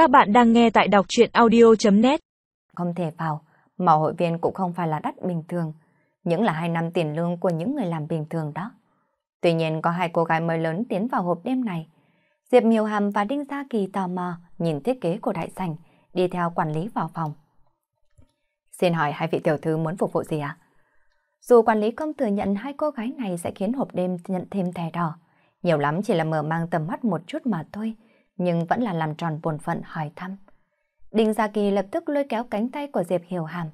Các bạn đang nghe tại đọc chuyện audio.net Không thể vào, mà hội viên cũng không phải là đắt bình thường. Những là hai năm tiền lương của những người làm bình thường đó. Tuy nhiên có hai cô gái mới lớn tiến vào hộp đêm này. Diệp Miêu Hàm và Đinh Gia Kỳ tò mò nhìn thiết kế của đại sảnh, đi theo quản lý vào phòng. Xin hỏi hai vị tiểu thư muốn phục vụ gì ạ? Dù quản lý không thừa nhận hai cô gái này sẽ khiến hộp đêm nhận thêm thẻ đỏ, nhiều lắm chỉ là mở mang tầm mắt một chút mà thôi, nhưng vẫn là làm tròn bổn phận hỏi thăm. Đinh Gia Kỳ lập tức lôi kéo cánh tay của Diệp Hiểu Hàm.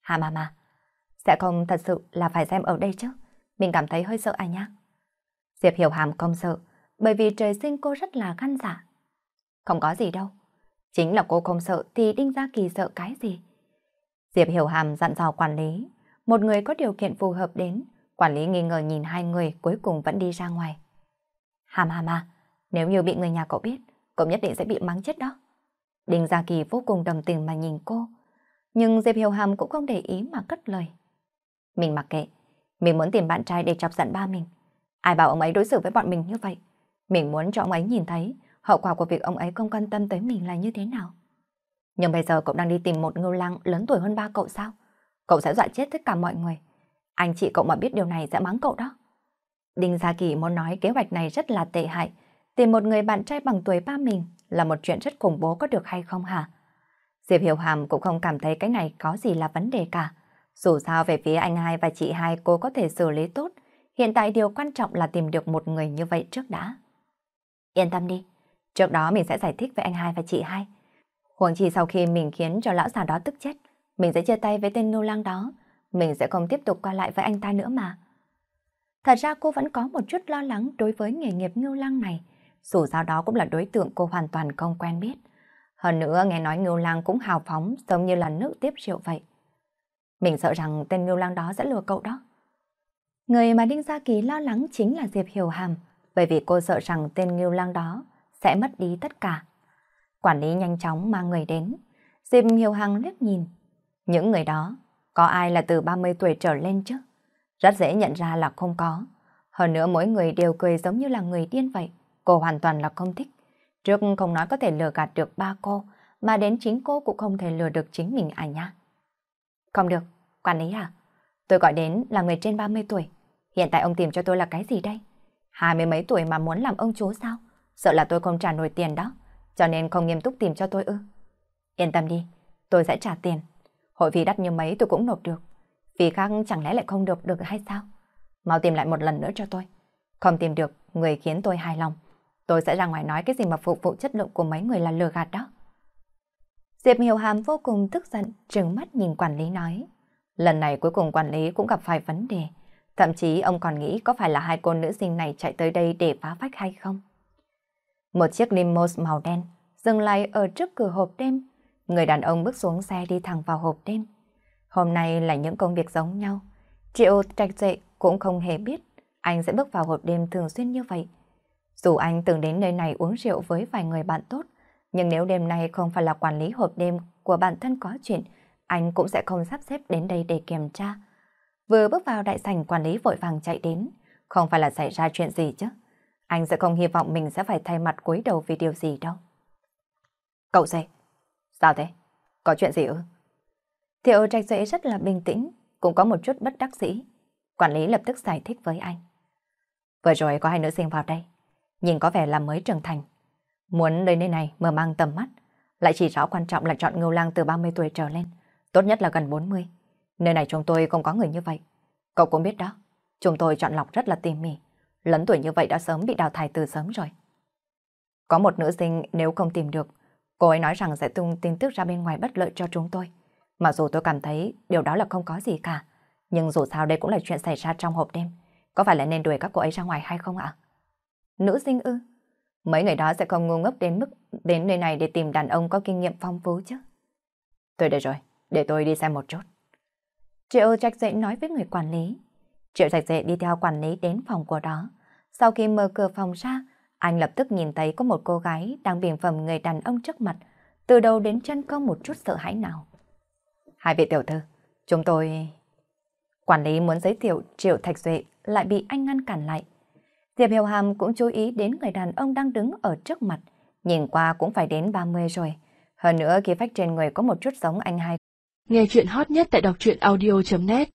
Hà mà mà, sẽ không thật sự là phải xem ở đây chứ, mình cảm thấy hơi sợ à nhá. Diệp Hiểu Hàm không sợ, bởi vì trời sinh cô rất là gan dạ. Không có gì đâu, chính là cô không sợ thì Đinh Gia Kỳ sợ cái gì. Diệp Hiểu Hàm dặn dò quản lý, một người có điều kiện phù hợp đến, quản lý nghi ngờ nhìn hai người cuối cùng vẫn đi ra ngoài. Hàm hàm à, nếu như bị người nhà cậu biết, cậu nhất định sẽ bị mắng chết đó. Đinh Gia Kỳ vô cùng đồng tình mà nhìn cô, nhưng Diệp Hiểu Hàm cũng không để ý mà cất lời. Mình mặc kệ, mình muốn tìm bạn trai để chọc giận ba mình. Ai bảo ông ấy đối xử với bọn mình như vậy? Mình muốn cho ông ấy nhìn thấy hậu quả của việc ông ấy không quan tâm tới mình là như thế nào. Nhưng bây giờ cậu đang đi tìm một ngưu lang lớn tuổi hơn ba cậu sao? Cậu sẽ dọa chết tất cả mọi người. Anh chị cậu mà biết điều này sẽ mắng cậu đó. Đinh Gia Kỳ muốn nói kế hoạch này rất là tệ hại. Tìm một người bạn trai bằng tuổi ba mình là một chuyện rất khủng bố có được hay không hả? Diệp Hiểu Hàm cũng không cảm thấy cái này có gì là vấn đề cả. Dù sao về phía anh hai và chị hai cô có thể xử lý tốt. Hiện tại điều quan trọng là tìm được một người như vậy trước đã. Yên tâm đi. Trước đó mình sẽ giải thích với anh hai và chị hai. Huống chi sau khi mình khiến cho lão già đó tức chết, mình sẽ chia tay với tên nô lang đó. Mình sẽ không tiếp tục qua lại với anh ta nữa mà. Thật ra cô vẫn có một chút lo lắng đối với nghề nghiệp ngưu lang này. Dù sao đó cũng là đối tượng cô hoàn toàn không quen biết. Hơn nữa nghe nói ngưu lang cũng hào phóng giống như là nước tiếp rượu vậy. Mình sợ rằng tên ngưu lang đó sẽ lừa cậu đó. Người mà Đinh Gia Kỳ lo lắng chính là Diệp Hiểu Hàm, bởi vì cô sợ rằng tên ngưu lang đó sẽ mất đi tất cả. Quản lý nhanh chóng mang người đến. Diệp Hiểu Hằng liếc nhìn. Những người đó, có ai là từ 30 tuổi trở lên chứ? Rất dễ nhận ra là không có. Hơn nữa mỗi người đều cười giống như là người điên vậy. Cô hoàn toàn là không thích. Trước không nói có thể lừa gạt được ba cô, mà đến chính cô cũng không thể lừa được chính mình à nha. Không được, quản lý à? Tôi gọi đến là người trên 30 tuổi. Hiện tại ông tìm cho tôi là cái gì đây? Hai mươi mấy tuổi mà muốn làm ông chú sao? Sợ là tôi không trả nổi tiền đó, cho nên không nghiêm túc tìm cho tôi ư. Yên tâm đi, tôi sẽ trả tiền. Hội phí đắt như mấy tôi cũng nộp được. Vì khác chẳng lẽ lại không được được hay sao? Mau tìm lại một lần nữa cho tôi. Không tìm được, người khiến tôi hài lòng. Tôi sẽ ra ngoài nói cái gì mà phục vụ chất lượng của mấy người là lừa gạt đó. Diệp Hiểu Hàm vô cùng tức giận, trừng mắt nhìn quản lý nói. Lần này cuối cùng quản lý cũng gặp phải vấn đề. Thậm chí ông còn nghĩ có phải là hai cô nữ sinh này chạy tới đây để phá phách hay không? Một chiếc limo màu đen dừng lại ở trước cửa hộp đêm. Người đàn ông bước xuống xe đi thẳng vào hộp đêm. Hôm nay là những công việc giống nhau. Triệu trạch dậy cũng không hề biết anh sẽ bước vào hộp đêm thường xuyên như vậy. Dù anh từng đến nơi này uống rượu với vài người bạn tốt, nhưng nếu đêm nay không phải là quản lý hộp đêm của bản thân có chuyện, anh cũng sẽ không sắp xếp đến đây để kiểm tra. Vừa bước vào đại sảnh quản lý vội vàng chạy đến, không phải là xảy ra chuyện gì chứ. Anh sẽ không hy vọng mình sẽ phải thay mặt cúi đầu vì điều gì đâu. Cậu dậy. Sao thế? Có chuyện gì ư? Thiệu trạch dễ rất là bình tĩnh, cũng có một chút bất đắc dĩ. Quản lý lập tức giải thích với anh. Vừa rồi có hai nữ sinh vào đây, nhìn có vẻ là mới trưởng thành. Muốn đến nơi này mở mang tầm mắt, lại chỉ rõ quan trọng là chọn ngưu lang từ 30 tuổi trở lên, tốt nhất là gần 40. Nơi này chúng tôi không có người như vậy. Cậu cũng biết đó, chúng tôi chọn lọc rất là tỉ mỉ. Lấn tuổi như vậy đã sớm bị đào thải từ sớm rồi. Có một nữ sinh nếu không tìm được, cô ấy nói rằng sẽ tung tin tức ra bên ngoài bất lợi cho chúng tôi. Mặc dù tôi cảm thấy điều đó là không có gì cả, nhưng dù sao đây cũng là chuyện xảy ra trong hộp đêm. Có phải là nên đuổi các cô ấy ra ngoài hay không ạ? Nữ sinh ư? Mấy người đó sẽ không ngu ngốc đến mức đến nơi này để tìm đàn ông có kinh nghiệm phong phú chứ. Tôi đây rồi, để tôi đi xem một chút. Triệu Trạch Dệ nói với người quản lý. Triệu Trạch Dệ đi theo quản lý đến phòng của đó. Sau khi mở cửa phòng ra, anh lập tức nhìn thấy có một cô gái đang biển phẩm người đàn ông trước mặt, từ đầu đến chân không một chút sợ hãi nào. Hai vị tiểu thư, chúng tôi... Quản lý muốn giới thiệu Triệu Thạch Duệ lại bị anh ngăn cản lại. Diệp Hiểu Hàm cũng chú ý đến người đàn ông đang đứng ở trước mặt, nhìn qua cũng phải đến 30 rồi. Hơn nữa khi phách trên người có một chút giống anh hai. Nghe chuyện hot nhất tại đọc truyện audio.net